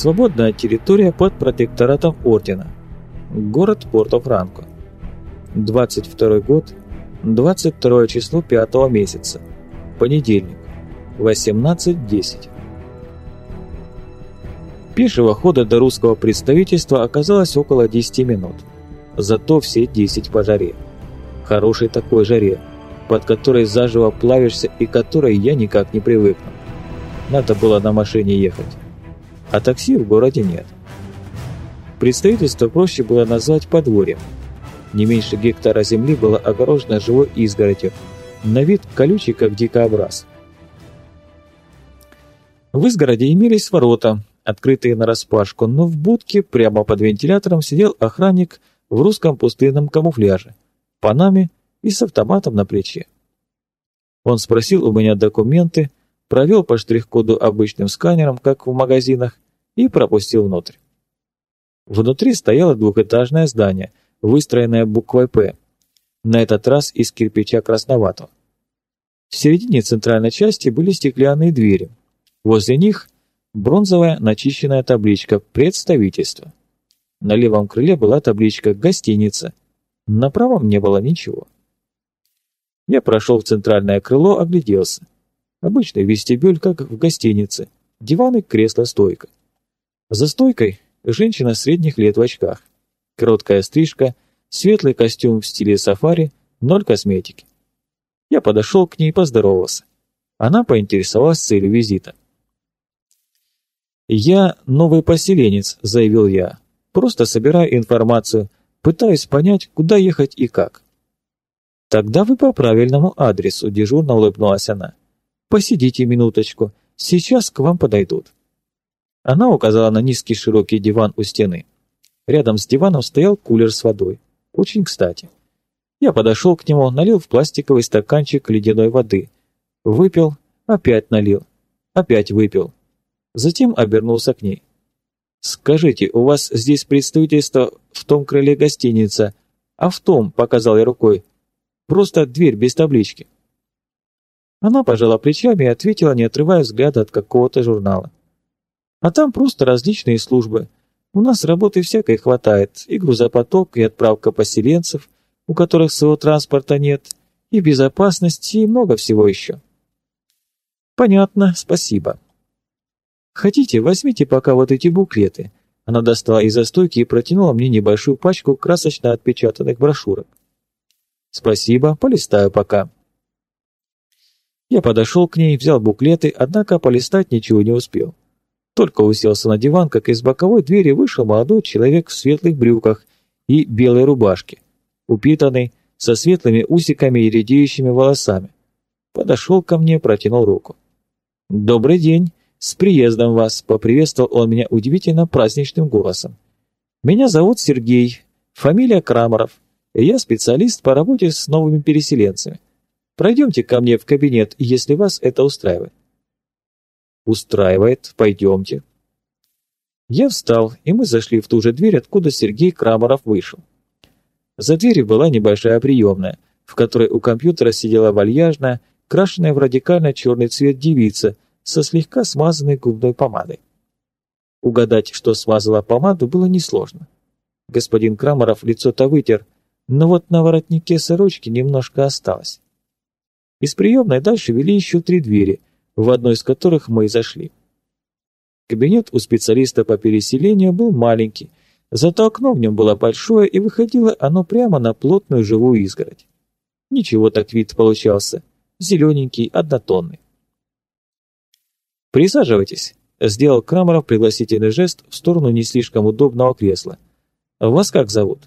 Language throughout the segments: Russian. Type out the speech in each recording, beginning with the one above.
Свободная территория под протекторатом Ордена. Город Порто-Франко. 22 год, 22 число 5 месяца. Понедельник. 18.10. Пешего хода до русского представительства оказалось около 10 минут. Зато все 10 по жаре. Хорошей такой жаре, под которой заживо плавишься и которой я никак не привыкну. Надо было на машине ехать. А такси в городе нет. Представительство проще было назвать подворьем. Не меньше гектара земли было огорожено живой изгородью, на вид колючий, как дикообраз. В изгороде имелись ворота, открытые нараспашку, но в будке прямо под вентилятором сидел охранник в русском пустынном камуфляже, панаме и с автоматом на плече. Он спросил у меня документы, провел по штрих-коду обычным сканером, как в магазинах, и пропустил внутрь. Внутри стояло двухэтажное здание, выстроенное буквой «П», на этот раз из кирпича красноватого. В середине центральной части были стеклянные двери. Возле них бронзовая начищенная табличка «Представительство». На левом крыле была табличка «Гостиница». На правом не было ничего. Я прошел в центральное крыло, огляделся. Обычный вестибюль, как в гостинице. Диваны, кресло, стойка. За стойкой женщина средних лет в очках. Короткая стрижка, светлый костюм в стиле сафари, ноль косметики. Я подошел к ней и поздоровался. Она поинтересовалась целью визита. «Я новый поселенец», — заявил я. «Просто собираю информацию, пытаюсь понять, куда ехать и как». «Тогда вы по правильному адресу», — дежурно улыбнулась она. «Посидите минуточку, сейчас к вам подойдут». Она указала на низкий широкий диван у стены. Рядом с диваном стоял кулер с водой. Очень кстати. Я подошел к нему, налил в пластиковый стаканчик ледяной воды. Выпил, опять налил, опять выпил. Затем обернулся к ней. «Скажите, у вас здесь представительство в том крыле гостиница, а в том, — показал я рукой, — просто дверь без таблички». Она пожала плечами и ответила, не отрывая взгляда от какого-то журнала. «А там просто различные службы. У нас работы всякой хватает, и грузопоток, и отправка поселенцев, у которых своего транспорта нет, и безопасность, и много всего еще». «Понятно, спасибо». «Хотите, возьмите пока вот эти буклеты». Она достала из-за стойки и протянула мне небольшую пачку красочно отпечатанных брошюрок. «Спасибо, полистаю пока». Я подошел к ней, взял буклеты, однако полистать ничего не успел. Только уселся на диван, как из боковой двери вышел молодой человек в светлых брюках и белой рубашке, упитанный, со светлыми усиками и редеющими волосами. Подошел ко мне, протянул руку. «Добрый день!» «С приездом вас!» — поприветствовал он меня удивительно праздничным голосом. «Меня зовут Сергей, фамилия Крамаров, и я специалист по работе с новыми переселенцами. Пройдемте ко мне в кабинет, если вас это устраивает». «Устраивает, пойдемте». Я встал, и мы зашли в ту же дверь, откуда Сергей Крамаров вышел. За дверью была небольшая приемная, в которой у компьютера сидела вальяжная, крашенная в радикально черный цвет девица — со слегка смазанной губной помадой. Угадать, что смазала помаду, было несложно. Господин Крамаров лицо-то вытер, но вот на воротнике сорочки немножко осталось. Из приемной дальше вели еще три двери, в одной из которых мы и зашли. Кабинет у специалиста по переселению был маленький, зато окно в нем было большое, и выходило оно прямо на плотную живую изгородь. Ничего так вид получался, зелененький, однотонный. «Присаживайтесь», — сделал Крамеров пригласительный жест в сторону не слишком удобного кресла. «Вас как зовут?»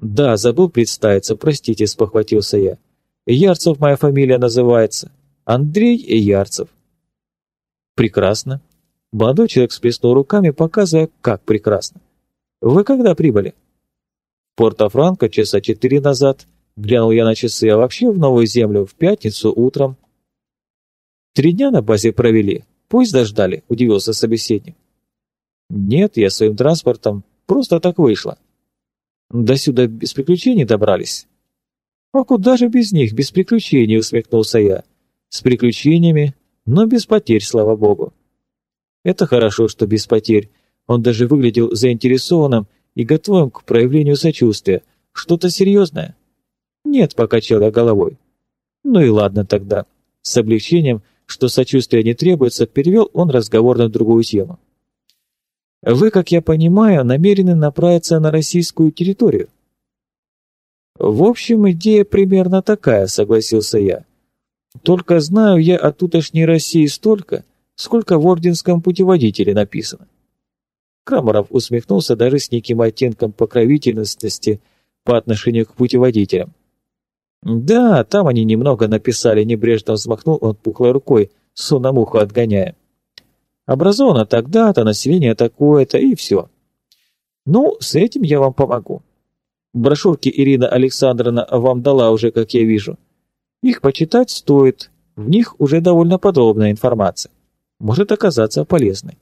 «Да, забыл представиться, простите», — спохватился я. «Ярцев моя фамилия называется. Андрей Ярцев». «Прекрасно». Молодой человек сплеснул руками, показывая, как прекрасно. «Вы когда прибыли?» «Порто-Франко часа четыре назад», — глянул я на часы, а вообще в Новую Землю в пятницу утром. Три дня на базе провели, пусть дождали, удивился собеседник. Нет, я своим транспортом просто так вышло. До сюда без приключений добрались. А куда же без них, без приключений, усмехнулся я. С приключениями, но без потерь, слава богу. Это хорошо, что без потерь. Он даже выглядел заинтересованным и готовым к проявлению сочувствия. Что-то серьезное? Нет, покачал я головой. Ну и ладно тогда. С облегчением, что сочувствия не требуется, перевел он разговор на другую тему. Вы, как я понимаю, намерены направиться на российскую территорию. В общем, идея примерно такая, согласился я. Только знаю я о тутошней России столько, сколько в орденском путеводителе написано. Крамаров усмехнулся даже с неким оттенком покровительности по отношению к путеводителям. «Да, там они немного написали», — небрежно взмахнул он пухлой рукой, сономуху отгоняя. «Образовано тогда-то, население такое-то, и все». «Ну, с этим я вам помогу. Брошюрки Ирина Александровна вам дала уже, как я вижу. Их почитать стоит, в них уже довольно подробная информация. Может оказаться полезной.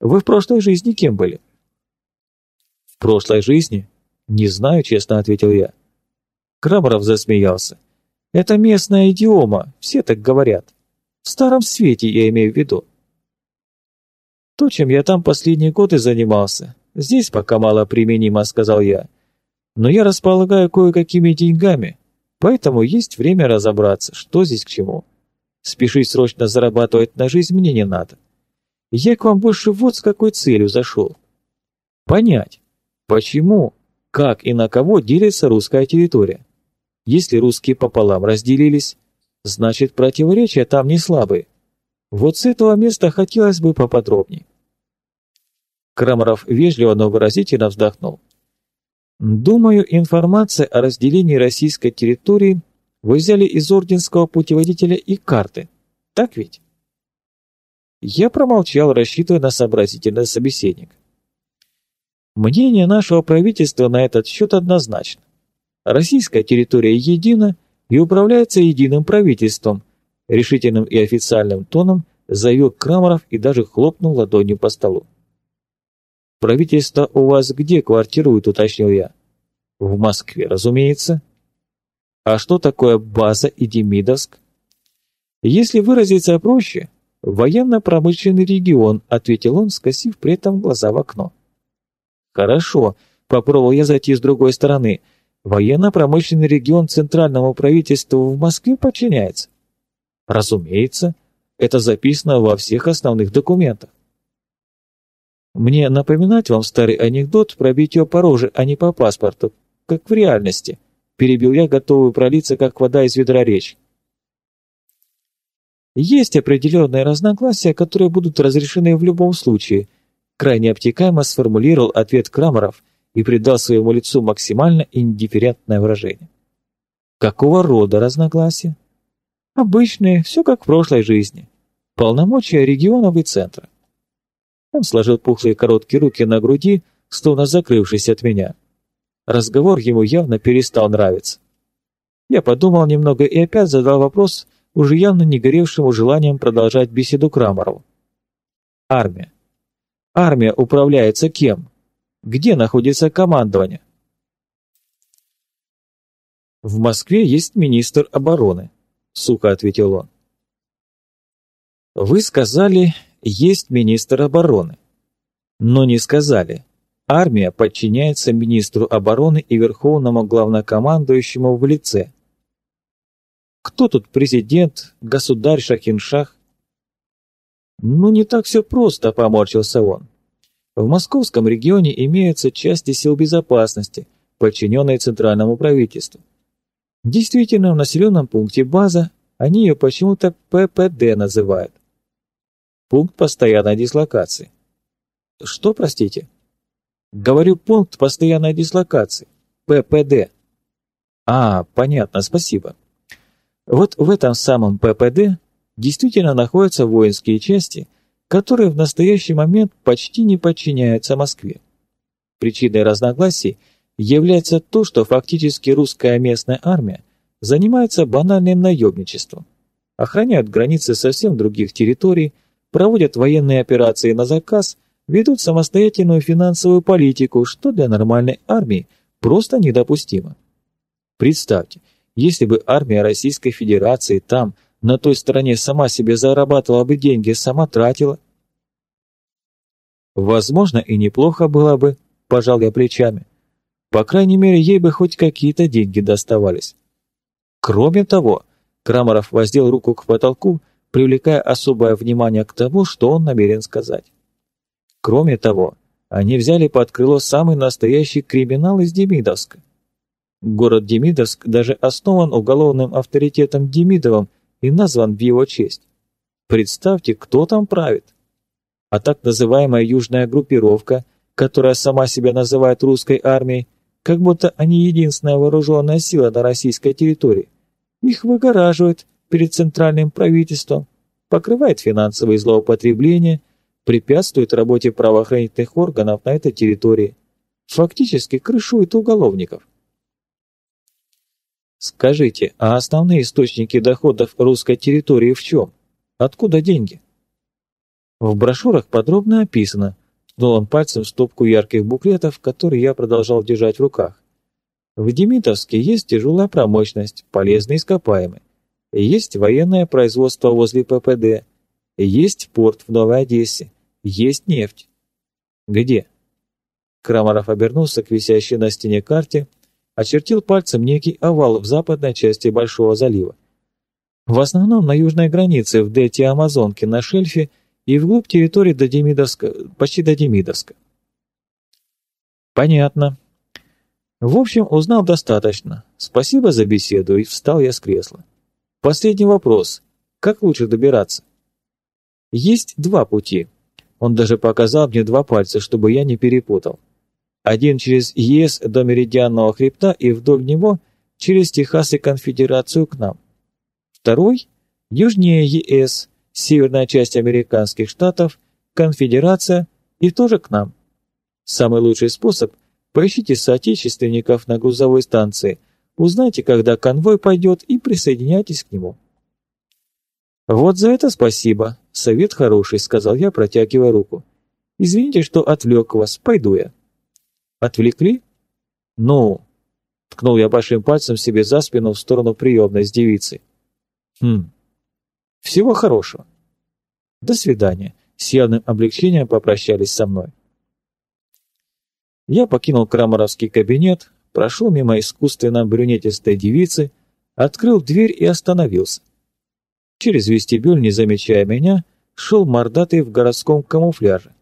Вы в прошлой жизни кем были?» «В прошлой жизни? Не знаю, честно ответил я. Крамаров засмеялся. «Это местная идиома, все так говорят. В старом свете я имею в виду. То, чем я там последние годы занимался, здесь пока мало применимо, сказал я. Но я располагаю кое-какими деньгами, поэтому есть время разобраться, что здесь к чему. Спешить срочно зарабатывать на жизнь мне не надо. Я к вам больше вот с какой целью зашел. Понять, почему, как и на кого делится русская территория. Если русские пополам разделились, значит противоречия там не слабые. Вот с этого места хотелось бы поподробнее. Крамаров вежливо, но выразительно вздохнул. Думаю, информация о разделении российской территории вы взяли из орденского путеводителя и карты. Так ведь? Я промолчал, рассчитывая на сообразительный собеседник. Мнение нашего правительства на этот счет однозначно. Российская территория едина и управляется единым правительством, решительным и официальным тоном заявил Крамаров и даже хлопнул ладонью по столу. «Правительство у вас где квартирует?» – уточнил я. «В Москве, разумеется». «А что такое база и Демидовск?» «Если выразиться проще, военно-промышленный регион», – ответил он, скосив при этом глаза в окно. «Хорошо», – попробовал я зайти с другой стороны – Военно-промышленный регион Центральному правительству в Москве подчиняется? Разумеется, это записано во всех основных документах. Мне напоминать вам старый анекдот про битье по роже, а не по паспорту, как в реальности, перебил я, готовую пролиться, как вода из ведра речь. Есть определенные разногласия, которые будут разрешены в любом случае, крайне обтекаемо сформулировал ответ Крамеров, и придал своему лицу максимально индифферентное выражение. Какого рода разногласия? Обычные, все как в прошлой жизни. Полномочия регионов и центра. Он сложил пухлые короткие руки на груди, словно закрывшись от меня. Разговор ему явно перестал нравиться. Я подумал немного и опять задал вопрос, уже явно не горевшему желанием продолжать беседу Крамарову. Армия. Армия управляется кем? Где находится командование? В Москве есть министр обороны, сухо ответил он. Вы сказали, есть министр обороны, но не сказали, армия подчиняется министру обороны и верховному главнокомандующему в лице. Кто тут президент, государь Шахиншах? Ну, не так все просто, поморщился он. В московском регионе имеются части сил безопасности, подчиненные центральному правительству. Действительно, в населенном пункте база, они ее почему-то ППД называют. Пункт постоянной дислокации. Что, простите? Говорю, пункт постоянной дислокации. ППД. А, понятно, спасибо. Вот в этом самом ППД действительно находятся воинские части – которые в настоящий момент почти не подчиняются Москве. Причиной разногласий является то, что фактически русская местная армия занимается банальным наемничеством, охраняют границы совсем других территорий, проводят военные операции на заказ, ведут самостоятельную финансовую политику, что для нормальной армии просто недопустимо. Представьте, если бы армия Российской Федерации там – на той стороне сама себе зарабатывала бы деньги, сама тратила. Возможно, и неплохо было бы, пожал я плечами. По крайней мере, ей бы хоть какие-то деньги доставались. Кроме того, Крамаров воздел руку к потолку, привлекая особое внимание к тому, что он намерен сказать. Кроме того, они взяли под крыло самый настоящий криминал из Демидовска. Город Демидовск даже основан уголовным авторитетом Демидовым и назван в его честь. Представьте, кто там правит. А так называемая южная группировка, которая сама себя называет русской армией, как будто они единственная вооруженная сила на российской территории. Их выгораживают перед центральным правительством, покрывает финансовые злоупотребления, препятствует работе правоохранительных органов на этой территории, фактически крышует уголовников. Скажите, а основные источники доходов русской территории в чем? Откуда деньги? В брошюрах подробно описано, ткнул он пальцем в стопку ярких буклетов, которые я продолжал держать в руках. В Демитовске есть тяжелая промышленность, полезные ископаемые. Есть военное производство возле ППД. Есть порт в Новой Одессе. Есть нефть. Где? Крамаров обернулся к висящей на стене карте, очертил пальцем некий овал в западной части Большого залива. В основном на южной границе, в дельте Амазонки, на шельфе и вглубь территории до Демидовска, почти до Демидовска. Понятно. В общем, узнал достаточно. Спасибо за беседу, и встал я с кресла. Последний вопрос. Как лучше добираться? Есть два пути. Он даже показал мне два пальца, чтобы я не перепутал. Один через ЕС до Меридианного хребта и вдоль него через Техас и Конфедерацию к нам. Второй – южнее ЕС, северная часть американских штатов, Конфедерация и тоже к нам. Самый лучший способ – поищите соотечественников на грузовой станции, узнайте, когда конвой пойдет и присоединяйтесь к нему. «Вот за это спасибо. Совет хороший», — сказал я, протягивая руку. «Извините, что отвлек вас. Пойду я». «Отвлекли?» «Ну...» — ткнул я большим пальцем себе за спину в сторону приемной с девицей. Хм. Всего хорошего. До свидания. С явным облегчением попрощались со мной. Я покинул крамаровский кабинет, прошел мимо искусственно брюнетистой девицы, открыл дверь и остановился. Через вестибюль, не замечая меня, шел мордатый в городском камуфляже,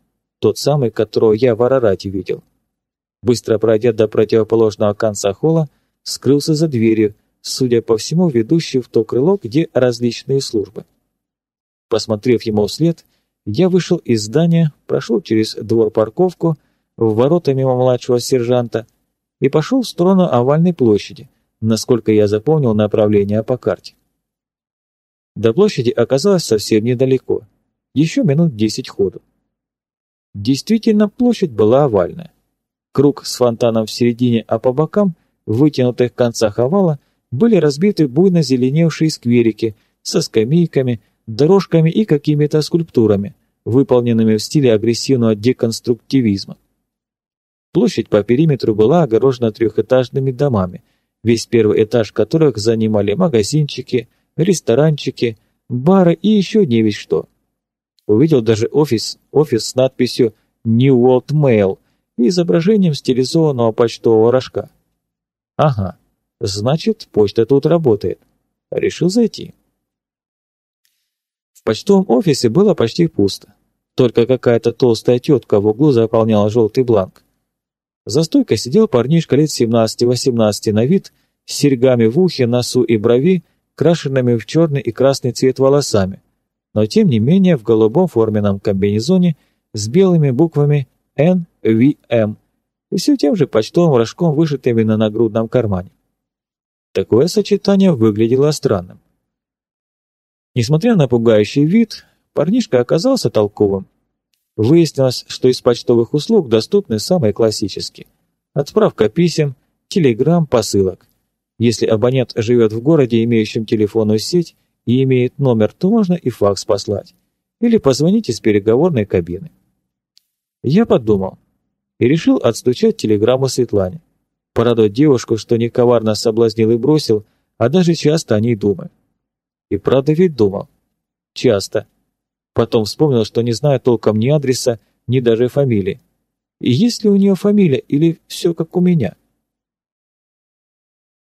тот самый, которого я в Арарате видел. Быстро пройдя до противоположного конца холла, скрылся за дверью, судя по всему, ведущий в то крыло, где различные службы. Посмотрев ему вслед, я вышел из здания, прошел через двор-парковку, в ворота мимо младшего сержанта и пошел в сторону овальной площади, насколько я запомнил направление по карте. До площади оказалось совсем недалеко, еще минут десять ходу. Действительно, площадь была овальная. Круг с фонтаном в середине, а по бокам, вытянутых концах овала, были разбиты буйно зеленевшие скверики со скамейками, дорожками и какими-то скульптурами, выполненными в стиле агрессивного деконструктивизма. Площадь по периметру была огорожена трехэтажными домами, весь первый этаж которых занимали магазинчики, ресторанчики, бары и еще не весь что. Увидел даже офис, офис с надписью «New World Mail» и изображением стилизованного почтового рожка. Ага, Значит, почта тут работает. Решил зайти. В почтовом офисе было почти пусто. Только какая-то толстая тетка в углу заполняла желтый бланк. За стойкой сидел парнишка лет 17-18 на вид, с серьгами в ухе, носу и брови, крашенными в черный и красный цвет волосами, но тем не менее в голубом форменном комбинезоне с белыми буквами NVM и все тем же почтовым рожком, вышитыми на нагрудном кармане. Такое сочетание выглядело странным. Несмотря на пугающий вид, парнишка оказался толковым. Выяснилось, что из почтовых услуг доступны самые классические. Отправка писем, телеграмм, посылок. Если абонент живет в городе, имеющем телефонную сеть, и имеет номер, то можно и факс послать. Или позвонить из переговорной кабины. Я подумал и решил отстучать телеграмму Светлане порадовать девушку, что не коварно соблазнил и бросил, а даже часто о ней думаю. И правда ведь думал. Часто. Потом вспомнил, что не знаю толком ни адреса, ни даже фамилии. И есть ли у нее фамилия или все как у меня?»